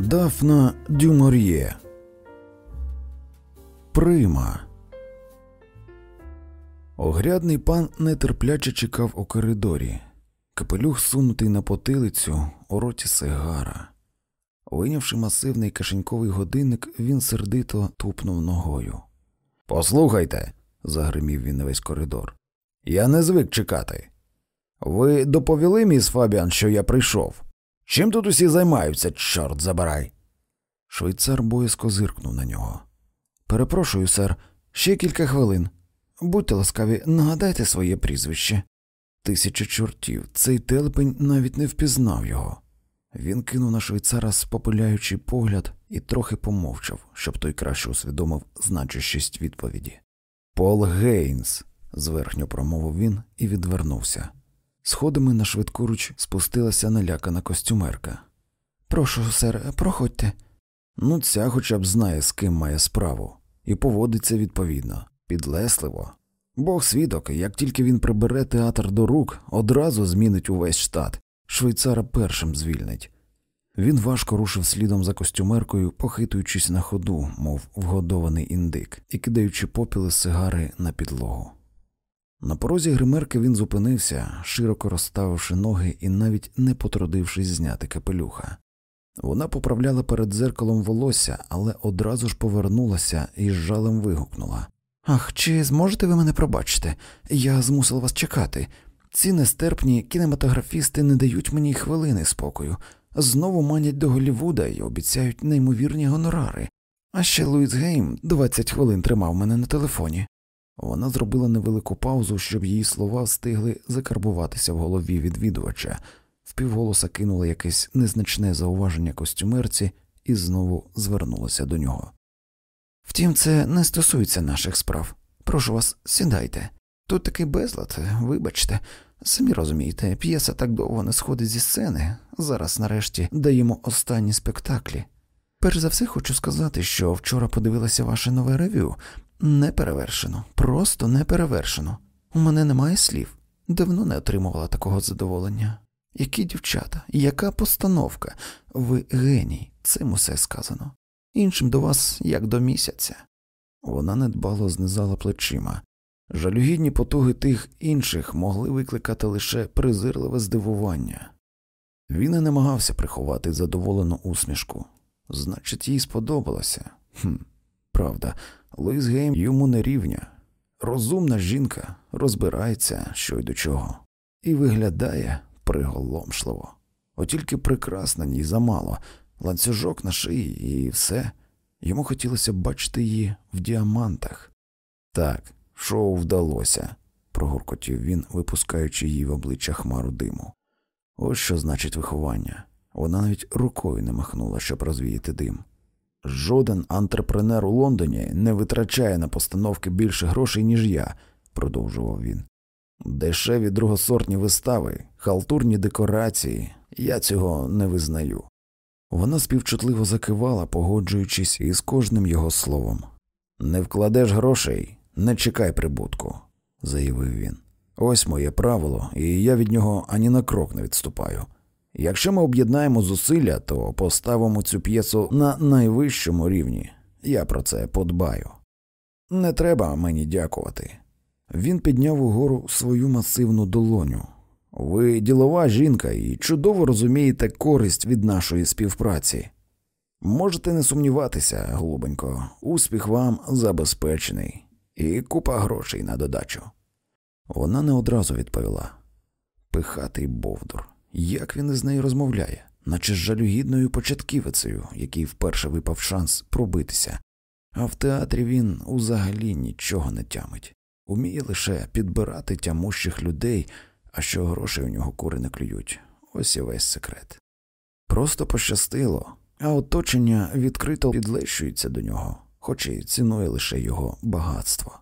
Дафна Дюмор'є. Прима. Огрядний пан нетерпляче чекав у коридорі. Капелюх сунутий на потилицю, у роті сигара. Вийнявши масивний кишеньковий годинник, він сердито тупнув ногою. Послухайте, загримів він на весь коридор. Я не звик чекати. Ви доповіли, міс Фабіан, що я прийшов? Чим тут усі займаються, чорт забирай? Швейцар боязко зиркнув на нього. Перепрошую, сер, ще кілька хвилин. Будьте ласкаві, нагадайте своє прізвище. Тисяча чортів, цей телепень навіть не впізнав його. Він кинув на швейцара спопиляючий погляд і трохи помовчав, щоб той краще усвідомив значущість відповіді. Пол Гейнс, зверхньо промовив він і відвернувся. Сходами на швидкоруч спустилася налякана костюмерка. Прошу, сер, проходьте. Ну, ця хоча б знає, з ким має справу, і поводиться відповідно, підлесливо. Бог свідок, як тільки він прибере театр до рук, одразу змінить увесь штат, швейцара першим звільнить. Він важко рушив слідом за костюмеркою, похитуючись на ходу, мов вгодований індик, і кидаючи попіли сигари на підлогу. На порозі гримерки він зупинився, широко розставивши ноги і навіть не потрудившись зняти капелюха. Вона поправляла перед дзеркалом волосся, але одразу ж повернулася і з жалем вигукнула Ах, чи зможете ви мене пробачити? Я змусила вас чекати. Ці нестерпні кінематографісти не дають мені хвилини спокою, знову манять до Голлівуда і обіцяють неймовірні гонорари. А ще Луїс Гейм 20 хвилин тримав мене на телефоні. Вона зробила невелику паузу, щоб її слова встигли закарбуватися в голові відвідувача, впівголоса кинула якесь незначне зауваження костюмерці і знову звернулася до нього. Втім, це не стосується наших справ. Прошу вас, сідайте. Тут такий безлад, вибачте, самі розумієте, п'єса так довго не сходить зі сцени. Зараз, нарешті, даємо останні спектаклі. Перш за все хочу сказати, що вчора подивилася ваше нове ревю. Не перевершено, просто не перевершено. У мене немає слів. Давно не отримувала такого задоволення. Які дівчата, яка постановка? Ви геній, цим усе сказано. Іншим до вас, як до місяця. Вона недбало знизала плечима. Жалюгідні потуги тих інших могли викликати лише презирливе здивування. Він і намагався приховати задоволену усмішку. Значить, їй сподобалося. Хм, Правда, Луїс Гейм йому не рівня. Розумна жінка розбирається, що й до чого, і виглядає приголомшливо. От тільки прекрасна ній замало, ланцюжок на шиї і все. Йому хотілося бачити її в діамантах. Так, шоу вдалося, прогуркотів він, випускаючи її в обличчя хмару диму. Ось що значить виховання. Вона навіть рукою не махнула, щоб розвіяти дим. Жоден антрепренер у Лондоні не витрачає на постановки більше грошей, ніж я, продовжував він. Дешеві другосортні вистави, халтурні декорації, я цього не визнаю. Вона співчутливо закивала, погоджуючись із кожним його словом. Не вкладеш грошей, не чекай прибутку, заявив він. Ось моє правило, і я від нього ані на крок не відступаю. Якщо ми об'єднаємо зусилля, то поставимо цю п'єсу на найвищому рівні. Я про це подбаю. Не треба мені дякувати. Він підняв угору свою масивну долоню. Ви ділова жінка і чудово розумієте користь від нашої співпраці. Можете не сумніватися, голубенько, успіх вам забезпечений, і купа грошей на додачу. Вона не одразу відповіла пихатий Бовдур. Як він із нею розмовляє, наче з жалюгідною початківицею, який вперше випав шанс пробитися, а в театрі він узагалі нічого не тямить, уміє лише підбирати тямущих людей, а що грошей у нього кури не клюють. Ось і весь секрет. Просто пощастило, а оточення відкрито підлещується до нього, хоч і цінує лише його багатство.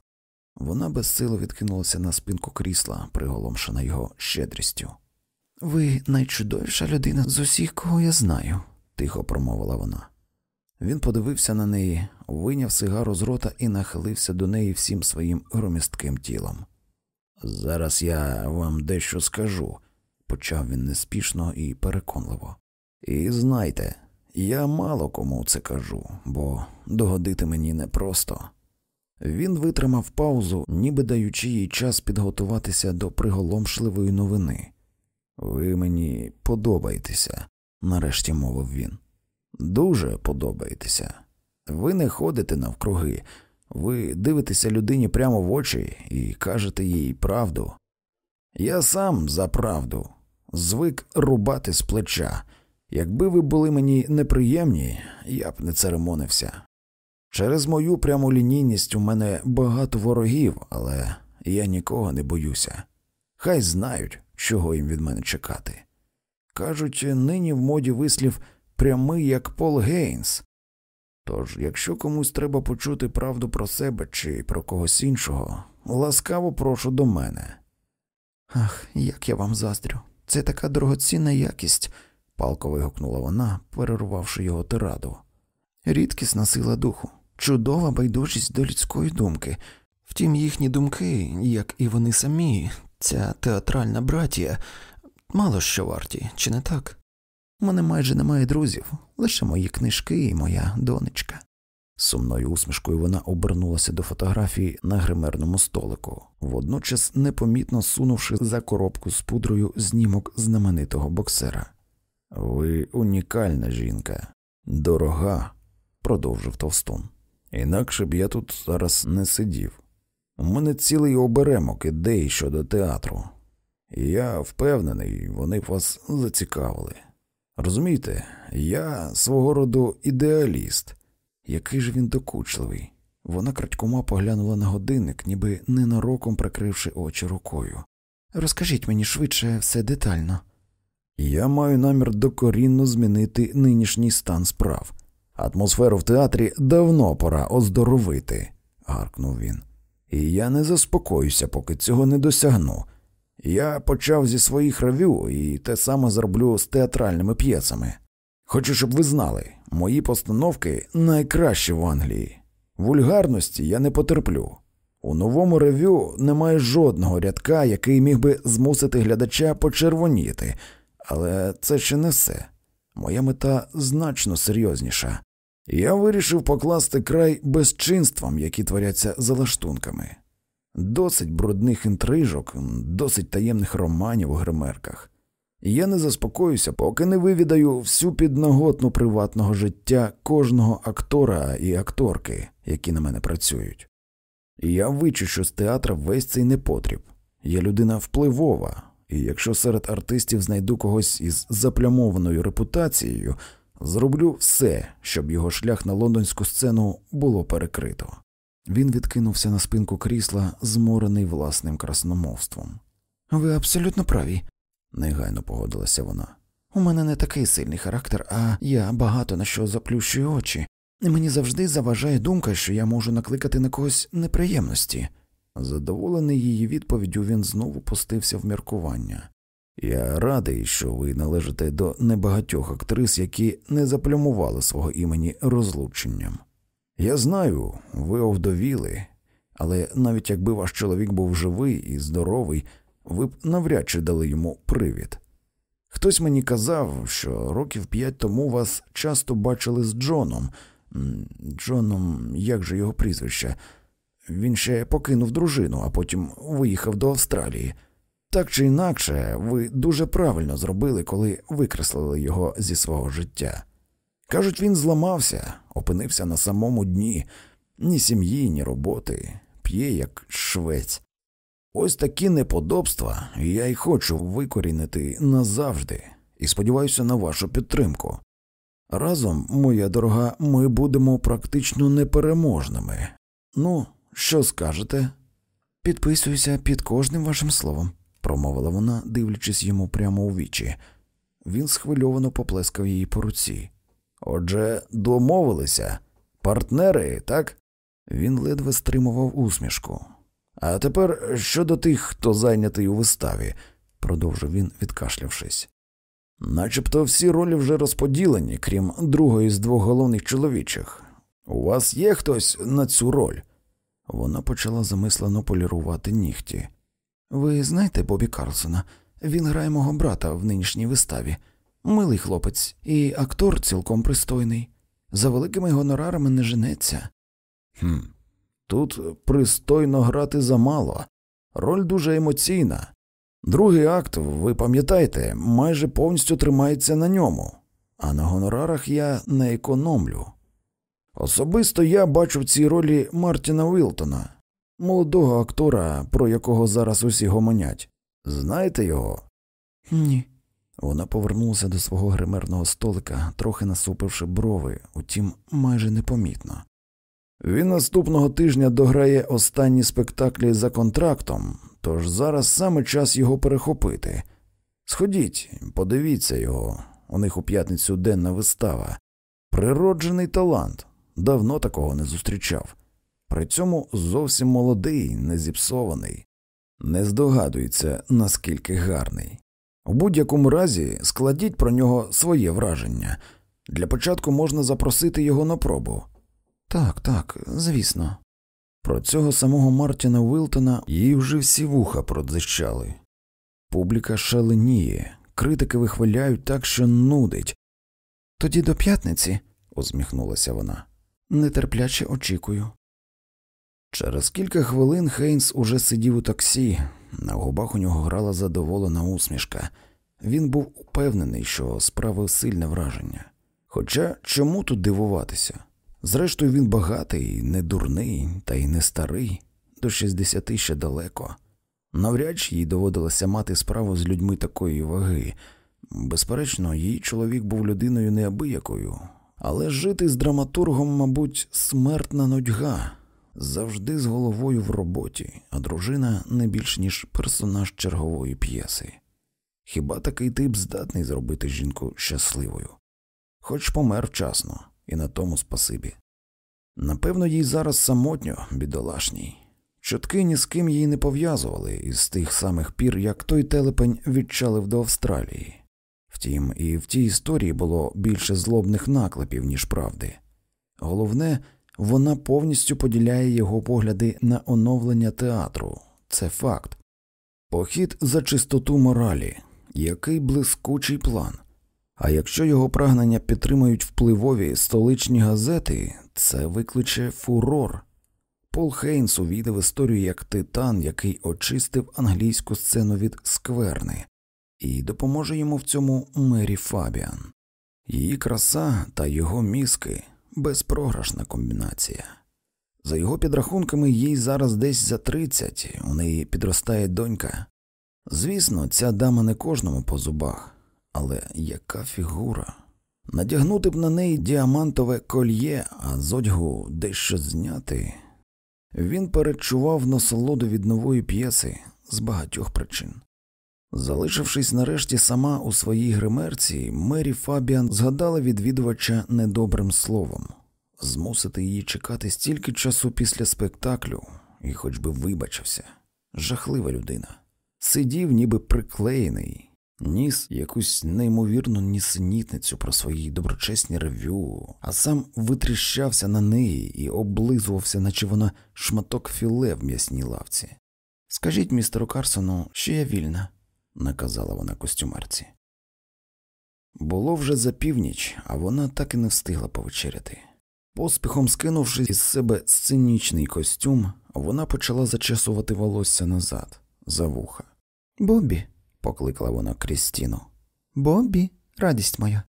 Вона безсило відкинулася на спинку крісла, приголомшена його щедрістю. Ви найчудовіша людина з усіх, кого я знаю, тихо промовила вона. Він подивився на неї, вийняв сигару з рота і нахилився до неї всім своїм громістким тілом. Зараз я вам дещо скажу, почав він неспішно і переконливо. І знайте, Я мало кому це кажу, бо догодити мені непросто. Він витримав паузу, ніби даючи їй час підготуватися до приголомшливої новини. Ви мені подобаєтеся, нарешті мовив він. Дуже подобаєтеся. Ви не ходите навкруги, ви дивитеся людині прямо в очі і кажете їй правду. Я сам за правду, звик рубати з плеча. Якби ви були мені неприємні, я б не церемонився. Через мою прямолінійність у мене багато ворогів, але я нікого не боюся. Хай знають, чого їм від мене чекати. Кажуть, нині в моді вислів прямий, як Пол Гейнс. Тож, якщо комусь треба почути правду про себе чи про когось іншого, ласкаво прошу до мене. Ах, як я вам заздрю. Це така дорогоцінна якість, палко вигукнула вона, перервавши його тираду. Рідкісна сила духу, чудова байдужість до людської думки. Втім, їхні думки, як і вони самі, ця театральна братія, мало що варті, чи не так? У мене майже немає друзів, лише мої книжки і моя донечка. Сумною усмішкою вона обернулася до фотографії на гримерному столику, водночас непомітно сунувши за коробку з пудрою знімок знаменитого боксера. Ви унікальна жінка, дорога, продовжив Товстун. Інакше б я тут зараз не сидів. У мене цілий оберемок ідей щодо театру, і я впевнений, вони вас зацікавили. Розумієте, я свого роду ідеаліст. Який же він докучливий. Вона крадькома поглянула на годинник, ніби ненароком прикривши очі рукою. Розкажіть мені швидше все детально. Я маю намір докорінно змінити нинішній стан справ. Атмосферу в театрі давно пора оздоровити, гаркнув він. І я не заспокоюся, поки цього не досягну. Я почав зі своїх ревю і те саме зроблю з театральними п'єсами. Хочу, щоб ви знали, мої постановки найкращі в Англії. Вульгарності я не потерплю. У новому ревю немає жодного рядка, який міг би змусити глядача почервоніти, але це ще не все. Моя мета значно серйозніша. Я вирішив покласти край безчинствам, які творяться за лаштунками. Досить брудних інтрижок, досить таємних романів у гримерках. Я не заспокоюся, поки не вивідаю всю підноготну приватного життя кожного актора і акторки, які на мене працюють. Я вичищу з театра весь цей непотріб. Я людина впливова, і якщо серед артистів знайду когось із заплямованою репутацією, зроблю все, щоб його шлях на лондонську сцену було перекрито. Він відкинувся на спинку крісла, зморений власним красномовством. Ви абсолютно праві, негайно погодилася вона. У мене не такий сильний характер, а я багато на що заплющую очі, і мені завжди заважає думка, що я можу накликати на когось неприємності. Задоволений її відповіддю, він знову пустився в міркування. Я радий, що ви належите до небагатьох актрис, які не заплямували свого імені розлученням. Я знаю, ви овдовіли, але навіть якби ваш чоловік був живий і здоровий, ви б навряд чи дали йому привід. Хтось мені казав, що років п'ять тому вас часто бачили з Джоном. Джоном, як же його прізвище? Він ще покинув дружину, а потім виїхав до Австралії. Так чи інакше, ви дуже правильно зробили, коли викреслили його зі свого життя. Кажуть, він зламався, опинився на самому дні, ні сім'ї, ні роботи, п'є як швець. Ось такі неподобства я й хочу викорінити назавжди і сподіваюся на вашу підтримку. Разом, моя дорога, ми будемо практично непереможними. Ну, що скажете? Підписуюся під кожним вашим словом, промовила вона, дивлячись йому прямо у вічі. Він схвильовано поплескав її по руці. Отже, домовилися, партнери, так? Він ледве стримував усмішку. А тепер щодо тих, хто зайнятий у виставі, продовжив він, відкашлявшись. Начебто всі ролі вже розподілені, крім другої з двох головних чоловічих. У вас є хтось на цю роль? Вона почала замислено полірувати нігті. Ви знаєте Бобі Карлсона? Він грає мого брата в нинішній виставі. Милий хлопець, і актор цілком пристойний. За великими гонорарами не женеться. Хм, Тут пристойно грати замало, роль дуже емоційна. Другий акт, ви пам'ятаєте, майже повністю тримається на ньому, а на гонорарах я не економлю. Особисто я бачу в цій ролі Мартіна Вілтона, молодого актора, про якого зараз усі гомонять. Знаєте його? Ні. Вона повернулася до свого гримерного столика, трохи насупивши брови, утім майже непомітно. Він наступного тижня дограє останні спектаклі за контрактом, тож зараз саме час його перехопити. Сходіть, подивіться його, у них у п'ятницю денна вистава. Природжений талант, давно такого не зустрічав. При цьому зовсім молодий, не зіпсований, не здогадується, наскільки гарний. У будь-якому разі складіть про нього своє враження. Для початку можна запросити його на пробу. Так, так, звісно. Про цього самого Мартіна Вилтона їй вже всі вуха продзищали. Публіка шаленіє, критики вихваляють так, що нудить. Тоді до п'ятниці, усміхнулася вона, нетерпляче очікую. Через кілька хвилин Хейнс уже сидів у таксі, на губах у нього грала задоволена усмішка. Він був упевнений, що справив сильне враження. Хоча чому тут дивуватися? Зрештою, він багатий, не дурний, та й не старий, до 60 ще далеко. Навряд чи їй доводилося мати справу з людьми такої ваги. Безперечно, її чоловік був людиною неабиякою, але жити з драматургом, мабуть, смертна нудьга, завжди з головою в роботі, а дружина не більш ніж персонаж чергової п'єси. Хіба такий тип здатний зробити жінку щасливою? Хоч помер вчасно і на тому спасибі. Напевно, їй зараз самотньо, бідолашній. Чутки ні з ким її не пов'язували із тих самих пір, як той телепень відчалив до Австралії. Втім, і в тій історії було більше злобних наклепів, ніж правди. Головне, вона повністю поділяє його погляди на оновлення театру це факт. Похід за чистоту моралі, який блискучий план. А якщо його прагнення підтримують впливові столичні газети, це викличе фурор. Пол Хейнс увійде в історію як титан, який очистив англійську сцену від скверни, і допоможе йому в цьому Мері Фабіан. Її краса та його мізки безпрограшна комбінація. За його підрахунками, їй зараз десь за тридцять, у неї підростає донька. Звісно, ця дама не кожному по зубах. Але яка фігура? Надягнути б на неї діамантове кольє, а з одягу дещо зняти. Він передчував насолоду від нової п'єси з багатьох причин. Залишившись нарешті сама у своїй гримерці, Мері Фабіан згадала відвідувача недобрим словом змусити її чекати стільки часу після спектаклю, і хоч би вибачився, жахлива людина. Сидів, ніби приклеєний, ніс якусь неймовірну нісенітницю про свої доброчесні ревю, а сам витріщався на неї і облизувався, наче вона шматок філе в м'ясній лавці. Скажіть містеру Карсону, що я вільна, наказала вона костюмерці. Було вже за північ, а вона так і не встигла повечеряти. Поспіхом скинувши із себе сценічний костюм, вона почала зачесувати волосся назад, за вуха. Бобі, покликала вона Крістіну. Бобі, радість моя.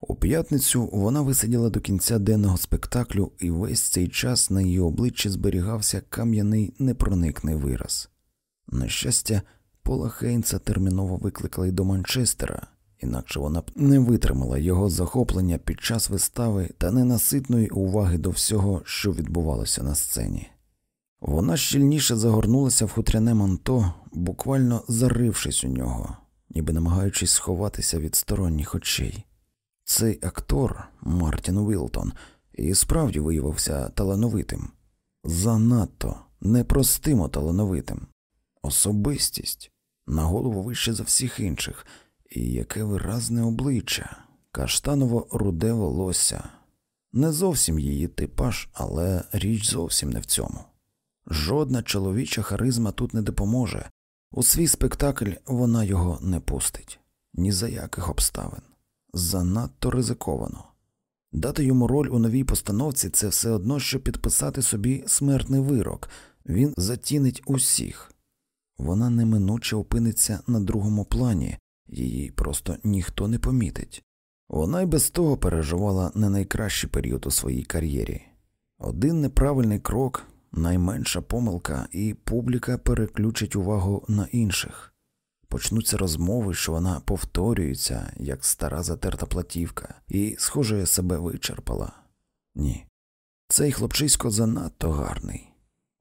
У п'ятницю вона висиділа до кінця денного спектаклю, і весь цей час на її обличчі зберігався кам'яний непроникний вираз. На щастя, Пола Хейнса терміново викликали до Манчестера, інакше вона б не витримала його захоплення під час вистави та ненаситної уваги до всього, що відбувалося на сцені. Вона щільніше загорнулася в хутряне манто, буквально зарившись у нього, ніби намагаючись сховатися від сторонніх очей. Цей актор Мартін Уілтон і справді виявився талановитим, занадто непростимо талановитим, особистість на голову вище за всіх інших, і яке виразне обличчя, каштаново руде волосся, не зовсім її типаж, але річ зовсім не в цьому. Жодна чоловіча харизма тут не допоможе. У свій спектакль вона його не пустить. Ні за яких обставин. Занадто ризиковано. Дати йому роль у новій постановці це все одно, що підписати собі смертний вирок, він затінить усіх. Вона неминуче опиниться на другому плані, її просто ніхто не помітить. Вона й без того переживала не найкращий період у своїй кар'єрі. Один неправильний крок, найменша помилка, і публіка переключить увагу на інших. Почнуться розмови, що вона повторюється, як стара затерта платівка, і, схоже, себе вичерпала. Ні. Цей хлопчисько занадто гарний.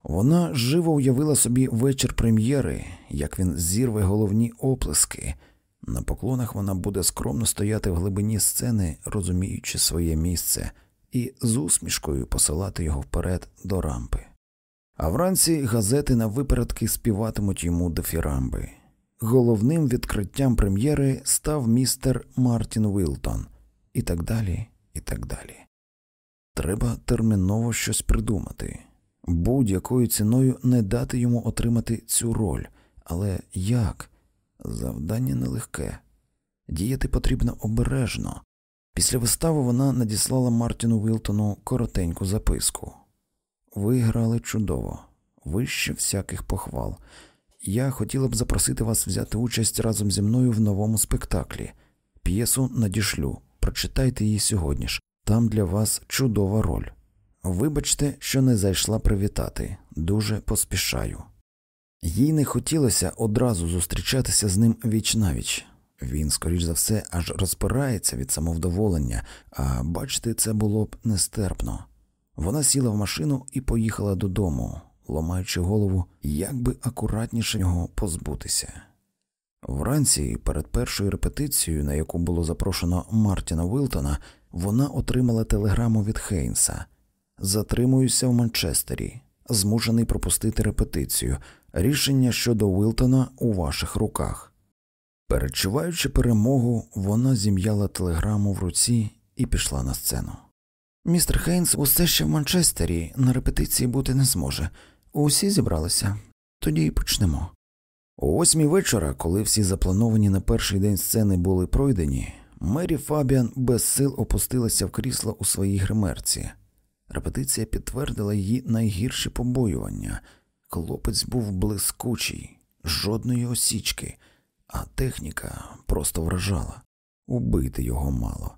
Вона живо уявила собі вечір прем'єри, як він зірве головні оплески. На поклонах вона буде скромно стояти в глибині сцени, розуміючи своє місце, і з усмішкою посилати його вперед до рампи. А вранці газети на випередки співатимуть йому дифірамби. Головним відкриттям прем'єри став містер Мартін Вілтон, і так далі, і так далі. Треба терміново щось придумати, будь-якою ціною не дати йому отримати цю роль, але як? Завдання нелегке. Діяти потрібно обережно. Після вистави вона надіслала Мартіну Вілтону коротеньку записку. Ви грали чудово, вище всяких похвал. Я хотіла б запросити вас взяти участь разом зі мною в новому спектаклі. П'єсу надішлю, прочитайте її сьогодні ж. Там для вас чудова роль. Вибачте, що не зайшла привітати, дуже поспішаю. Їй не хотілося одразу зустрічатися з ним віч навіч. Він, скоріш за все, аж розпирається від самовдоволення, а бачити, це було б нестерпно. Вона сіла в машину і поїхала додому, ломаючи голову, як би акуратніше його позбутися. Вранці, перед першою репетицією, на яку було запрошено Мартіна Вилтона, вона отримала телеграму від Хейнса Затримуюся в Манчестері, змушений пропустити репетицію. Рішення щодо Вилтона у ваших руках. Передчуваючи перемогу, вона зім'яла телеграму в руці і пішла на сцену. Містер Хейнс усе ще в Манчестері на репетиції бути не зможе. Усі зібралися, тоді й почнемо. О восьмій вечора, коли всі заплановані на перший день сцени були пройдені, Мері Фабіан без сил опустилася в крісло у своїй гримерці. Репетиція підтвердила її найгірші побоювання. Хлопець був блискучий, жодної осічки, а техніка просто вражала убити його мало.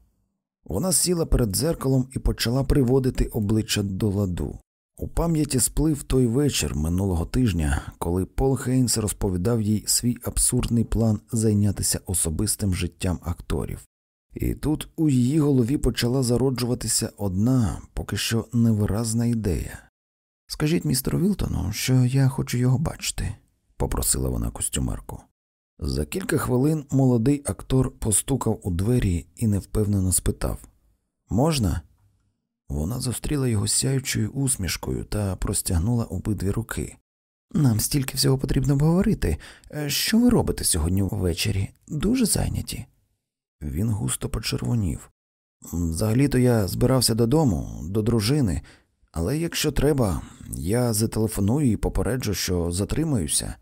Вона сіла перед дзеркалом і почала приводити обличчя до ладу. У пам'яті сплив той вечір минулого тижня, коли Пол Хейнс розповідав їй свій абсурдний план зайнятися особистим життям акторів. І тут у її голові почала зароджуватися одна поки що невиразна ідея. Скажіть містеру Вілтону, що я хочу його бачити, попросила вона костюмерку. За кілька хвилин молодий актор постукав у двері і невпевнено спитав Можна? Вона зустріла його сяючою усмішкою та простягнула обидві руки. Нам стільки всього потрібно обговорити. Що ви робите сьогодні ввечері? Дуже зайняті. Він густо почервонів. Взагалі то я збирався додому, до дружини, але якщо треба, я зателефоную і попереджу, що затримаюся.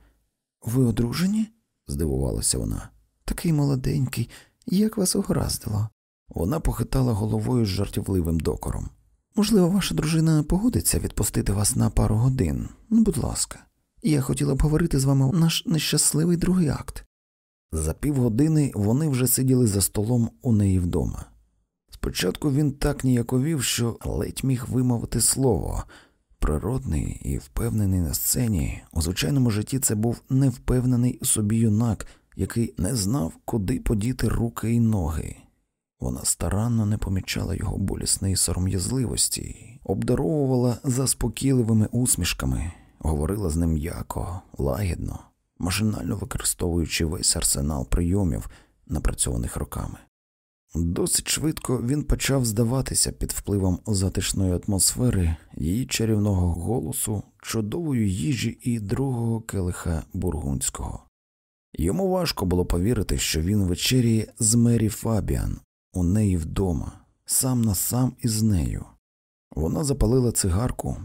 Ви одружені? здивувалася вона. Такий молоденький, як вас угораздило. Вона похитала головою з жартівливим докором. Можливо, ваша дружина погодиться відпустити вас на пару годин. Ну, будь ласка, я хотіла б говорити з вами наш нещасливий другий акт. За півгодини вони вже сиділи за столом у неї вдома. Спочатку він так ніяковів, що ледь міг вимовити слово. Природний і впевнений на сцені, у звичайному житті це був невпевнений собі юнак, який не знав, куди подіти руки й ноги. Вона старанно не помічала його болісної сором'язливості, обдаровувала заспокійливими усмішками, говорила з ним м'яко, лагідно, машинально використовуючи весь арсенал прийомів, напрацьованих роками. Досить швидко він почав здаватися під впливом затишної атмосфери, її чарівного голосу, чудової їжі і другого келиха бургундського. Йому важко було повірити, що він вечеряє з Мері Фабіан у неї вдома, сам на сам із нею. Вона запалила цигарку,